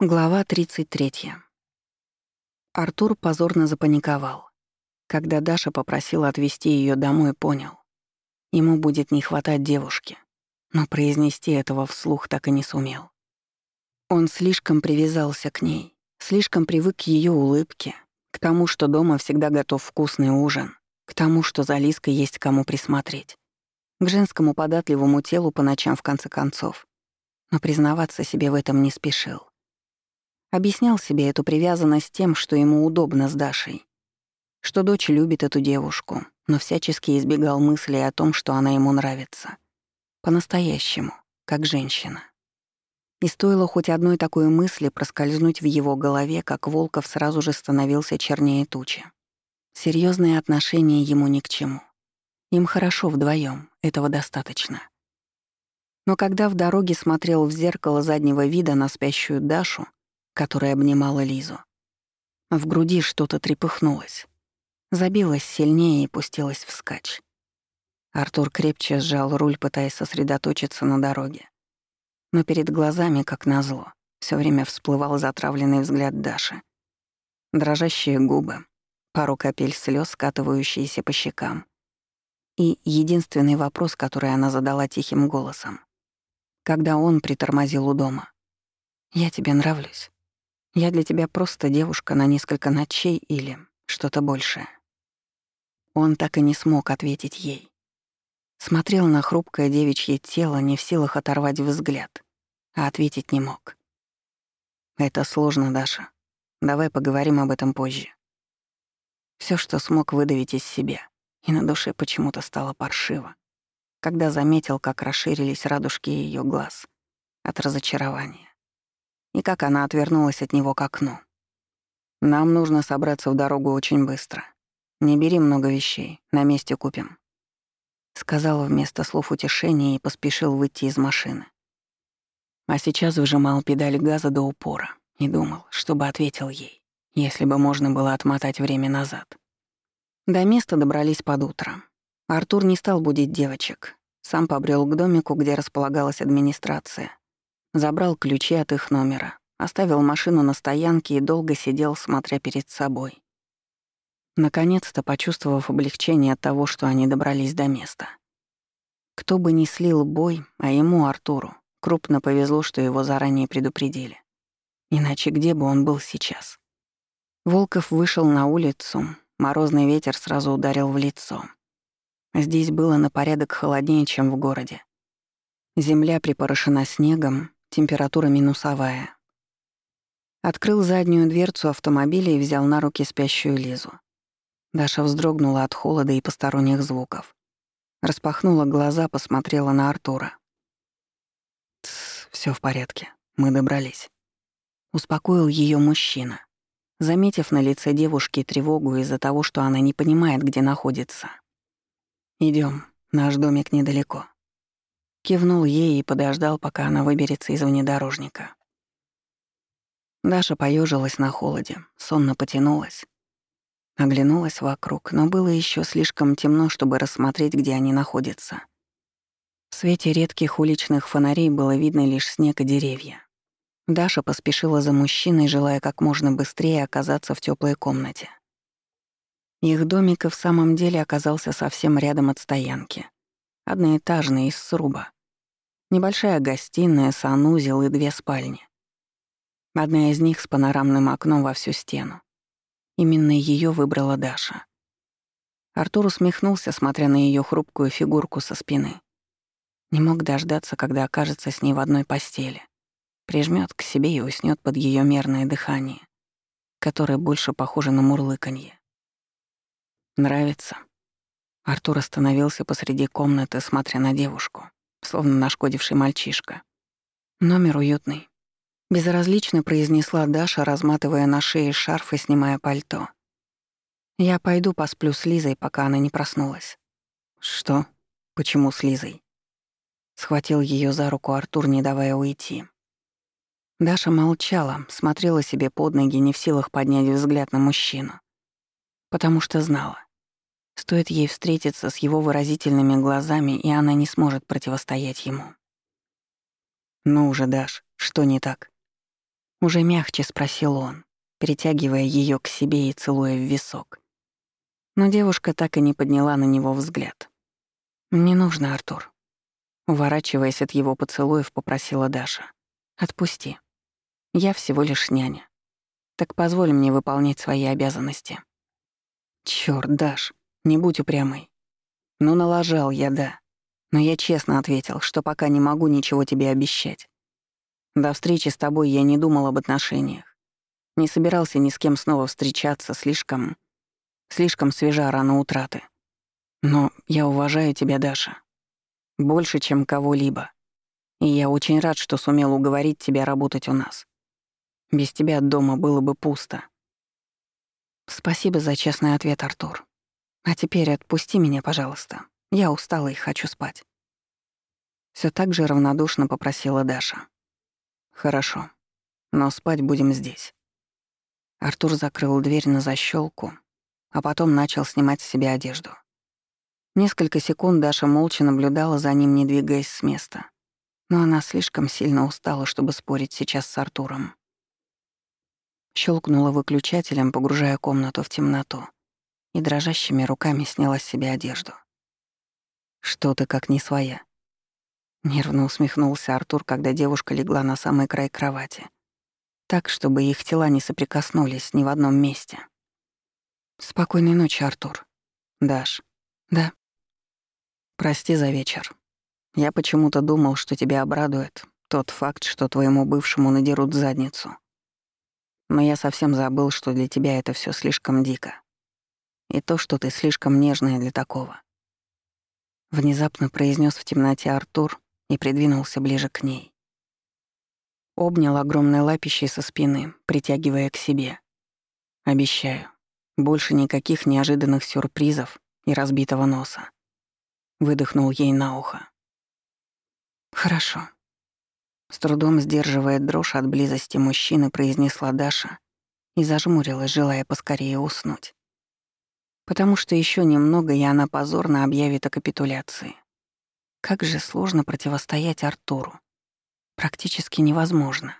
Глава 33. Артур позорно запаниковал. Когда Даша попросила отвезти ее домой, понял. Ему будет не хватать девушки, но произнести этого вслух так и не сумел. Он слишком привязался к ней, слишком привык к ее улыбке, к тому, что дома всегда готов вкусный ужин, к тому, что за Лиской есть кому присмотреть, к женскому податливому телу по ночам в конце концов. Но признаваться себе в этом не спешил. Объяснял себе эту привязанность тем, что ему удобно с Дашей. Что дочь любит эту девушку, но всячески избегал мыслей о том, что она ему нравится. По-настоящему, как женщина. И стоило хоть одной такой мысли проскользнуть в его голове, как Волков сразу же становился чернее тучи. Серьезные отношения ему ни к чему. Им хорошо вдвоем, этого достаточно. Но когда в дороге смотрел в зеркало заднего вида на спящую Дашу, которая обнимала Лизу. В груди что-то трепыхнулось. Забилось сильнее и пустилось вскачь. Артур крепче сжал руль, пытаясь сосредоточиться на дороге. Но перед глазами, как назло, все время всплывал затравленный взгляд Даши. Дрожащие губы, пару капель слез, скатывающиеся по щекам. И единственный вопрос, который она задала тихим голосом. Когда он притормозил у дома. «Я тебе нравлюсь». Я для тебя просто девушка на несколько ночей или что-то большее. Он так и не смог ответить ей. Смотрел на хрупкое девичье тело, не в силах оторвать взгляд, а ответить не мог. «Это сложно, Даша. Давай поговорим об этом позже». Все, что смог выдавить из себя, и на душе почему-то стало паршиво, когда заметил, как расширились радужки ее глаз от разочарования и как она отвернулась от него к окну. «Нам нужно собраться в дорогу очень быстро. Не бери много вещей, на месте купим», — сказал вместо слов утешения и поспешил выйти из машины. А сейчас выжимал педаль газа до упора и думал, чтобы ответил ей, если бы можно было отмотать время назад. До места добрались под утро. Артур не стал будить девочек. Сам побрел к домику, где располагалась администрация, Забрал ключи от их номера, оставил машину на стоянке и долго сидел, смотря перед собой. Наконец-то почувствовав облегчение от того, что они добрались до места. Кто бы ни слил бой, а ему, Артуру, крупно повезло, что его заранее предупредили. Иначе где бы он был сейчас? Волков вышел на улицу, морозный ветер сразу ударил в лицо. Здесь было на порядок холоднее, чем в городе. Земля припорошена снегом, Температура минусовая. Открыл заднюю дверцу автомобиля и взял на руки спящую Лизу. Даша вздрогнула от холода и посторонних звуков. Распахнула глаза, посмотрела на Артура. Все в порядке. Мы добрались». Успокоил ее мужчина, заметив на лице девушки тревогу из-за того, что она не понимает, где находится. Идем, наш домик недалеко». Кивнул ей и подождал, пока она выберется из внедорожника. Даша поежилась на холоде, сонно потянулась. Оглянулась вокруг, но было еще слишком темно, чтобы рассмотреть, где они находятся. В свете редких уличных фонарей было видно лишь снег и деревья. Даша поспешила за мужчиной, желая как можно быстрее оказаться в теплой комнате. Их домик и в самом деле оказался совсем рядом от стоянки. Одноэтажный, из сруба. Небольшая гостиная, санузел и две спальни. Одна из них с панорамным окном во всю стену. Именно ее выбрала Даша. Артур усмехнулся, смотря на ее хрупкую фигурку со спины. Не мог дождаться, когда окажется с ней в одной постели. Прижмет к себе и уснет под ее мерное дыхание, которое больше похоже на мурлыканье. «Нравится?» Артур остановился посреди комнаты, смотря на девушку словно нашкодивший мальчишка. Номер уютный. Безразлично произнесла Даша, разматывая на шее шарф и снимая пальто. Я пойду посплю с Лизой, пока она не проснулась. Что? Почему с Лизой? Схватил ее за руку Артур, не давая уйти. Даша молчала, смотрела себе под ноги, не в силах поднять взгляд на мужчину. Потому что знала. Стоит ей встретиться с его выразительными глазами, и она не сможет противостоять ему. «Ну уже, Даш, что не так?» Уже мягче спросил он, притягивая ее к себе и целуя в висок. Но девушка так и не подняла на него взгляд. «Не нужно, Артур». Уворачиваясь от его поцелуев, попросила Даша. «Отпусти. Я всего лишь няня. Так позволь мне выполнять свои обязанности». «Чёрт, Даш, не будь упрямой. Ну, налажал я, да. Но я честно ответил, что пока не могу ничего тебе обещать. До встречи с тобой я не думал об отношениях. Не собирался ни с кем снова встречаться, слишком... Слишком свежа рана утраты. Но я уважаю тебя, Даша. Больше, чем кого-либо. И я очень рад, что сумел уговорить тебя работать у нас. Без тебя дома было бы пусто. Спасибо за честный ответ, Артур. А теперь отпусти меня, пожалуйста. Я устала и хочу спать. Все так же равнодушно попросила Даша. Хорошо. Но спать будем здесь. Артур закрыл дверь на защелку, а потом начал снимать с себя одежду. Несколько секунд Даша молча наблюдала за ним, не двигаясь с места. Но она слишком сильно устала, чтобы спорить сейчас с Артуром. Щелкнула выключателем, погружая комнату в темноту, и дрожащими руками сняла с себя одежду. «Что ты как не своя?» Нервно усмехнулся Артур, когда девушка легла на самый край кровати. Так, чтобы их тела не соприкоснулись ни в одном месте. «Спокойной ночи, Артур». «Даш». «Да». «Прости за вечер. Я почему-то думал, что тебя обрадует тот факт, что твоему бывшему надерут задницу. Но я совсем забыл, что для тебя это все слишком дико. И то, что ты слишком нежная для такого. Внезапно произнес в темноте Артур и придвинулся ближе к ней. Обнял огромной лапищей со спины, притягивая к себе. Обещаю, больше никаких неожиданных сюрпризов и разбитого носа. Выдохнул ей на ухо. «Хорошо». С трудом сдерживая дрожь от близости мужчины, произнесла Даша и зажмурилась, желая поскорее уснуть потому что еще немного, и она позорно объявит о капитуляции. Как же сложно противостоять Артуру. Практически невозможно.